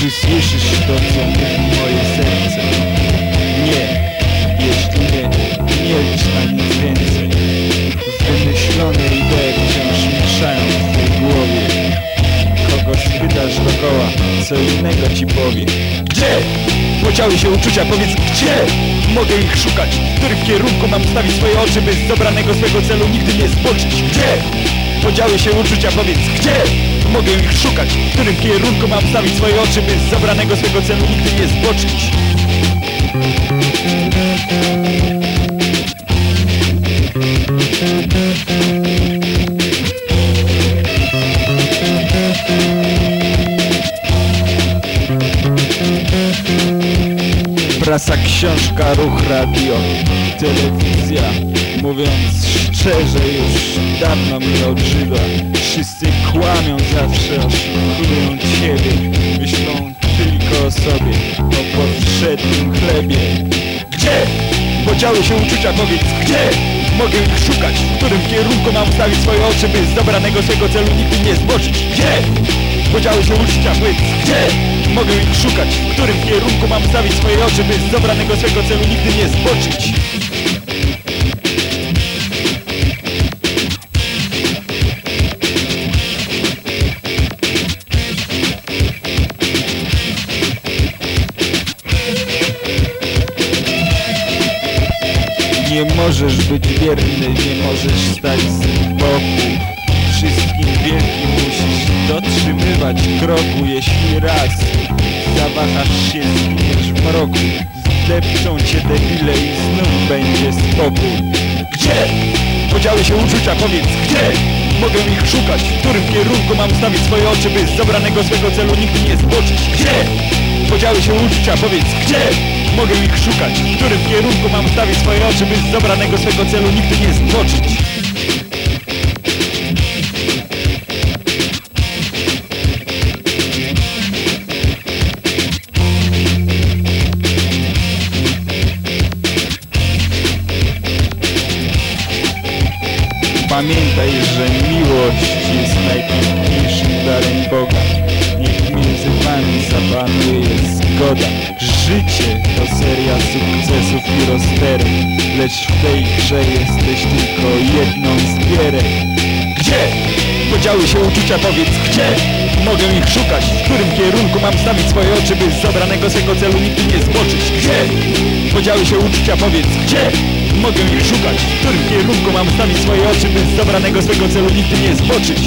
Czy słyszysz to, co mówi moje serce? Nie, jeśli nie, nie licz na nic więcej Wymyślone idee wciąż mieszają w twojej głowie Kogoś pytasz dookoła, co innego ci powie Gdzie? Podziały się uczucia, powiedz gdzie? Mogę ich szukać, w którym kierunku mam stawić swoje oczy By z dobranego swego celu nigdy nie zboczyć Gdzie? Podziały się uczucia, powiedz gdzie? Mogę ich szukać, w którym kierunku mam stawić swoje oczy, by z dobranego swego celu nigdy nie zboczyć. Prasa, książka, ruch, radio, telewizja Mówiąc szczerze już dawno mi odżywa Wszyscy kłamią zawsze, oszukują ciebie Myślą tylko o sobie, o powszednim chlebie Gdzie? Podziały się uczucia, powiedz gdzie? Mogę ich szukać, w którym kierunku mam stawić swoje oczy, by z dobranego swego celu nigdy nie zboczyć Gdzie? Podziały się uczucia, powiedz gdzie? Mogę ich szukać, w którym kierunku mam stawić swoje oczy, by z dobranego swego celu nigdy nie zboczyć Nie możesz być wierny, nie możesz stać z boku Wszystkim wielkim musisz dotrzymywać kroku Jeśli raz zawahasz się, zginiesz w mroku Zdepczą cię debile i znów będzie spokój Gdzie? Podziały się uczucia, powiedz gdzie? Mogę ich szukać, w którym kierunku mam stawić swoje oczy, by z dobranego swego celu nigdy nie zboczyć Gdzie? Podziały się uczucia, powiedz gdzie? Mogę ich szukać, w którym kierunku mam stawić swoje oczy, by z dobranego swego celu nigdy nie zboczyć. Pamiętaj, że miłość jest najpiękniejszym darem Boga. Niech między wami zapanuje zgoda Życie to seria sukcesów i rozterek Lecz w tej grze jesteś tylko jedną z gierek Gdzie? Podziały się uczucia, powiedz gdzie? Mogę ich szukać, w którym kierunku mam stawić swoje oczy, by z dobranego swego celu nigdy nie zboczyć Gdzie? Podziały się uczucia, powiedz gdzie? Mogę ich szukać, w którym kierunku mam stawić swoje oczy, by z dobranego swego celu nigdy nie zboczyć